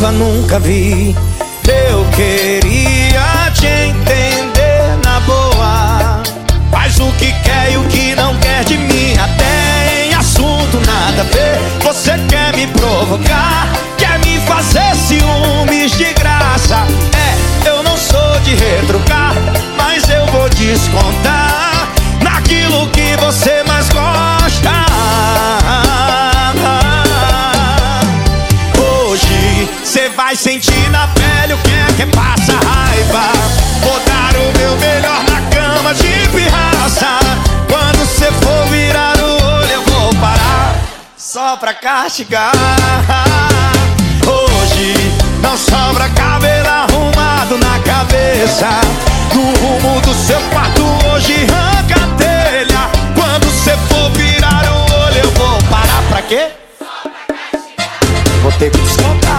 raiva nunca vi. Eu queria te entender na boa. Faz o que quer e o que não quer de mim. Até em assunto nada a ver. Você quer me provocar, quer me fazer ciúmes de graça. Sentir na pele o que é que passa raiva. Vou dar o meu melhor na cama de pirraça. Quando você for virar o olho, eu vou parar só pra castigar. Hoje não sobra cabelo arrumado na cabeça. No rumo do seu quarto, hoje arranca a telha. Quando você for virar o olho, eu vou parar pra quê? Vou ter que descontar,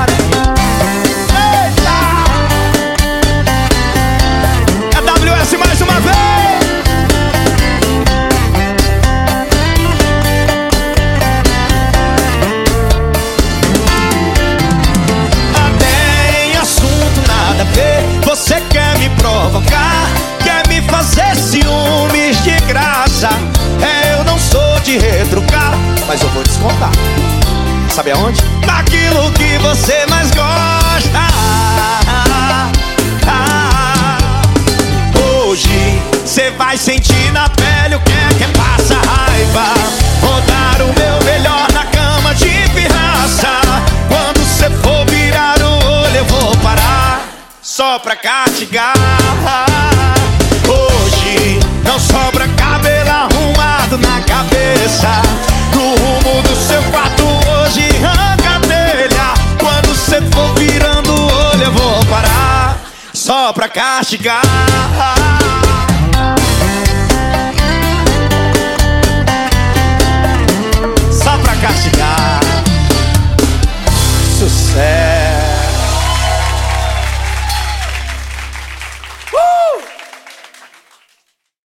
de retrucar Mas eu vou descontar. Sabe aonde? Naquilo que você mais gosta. Hoje você vai sentir na pele o que é que passa. Raiva. Vou dar o meu melhor na cama de pirraça. Quando você for virar o olho eu vou parar Só pra castigar pra castigar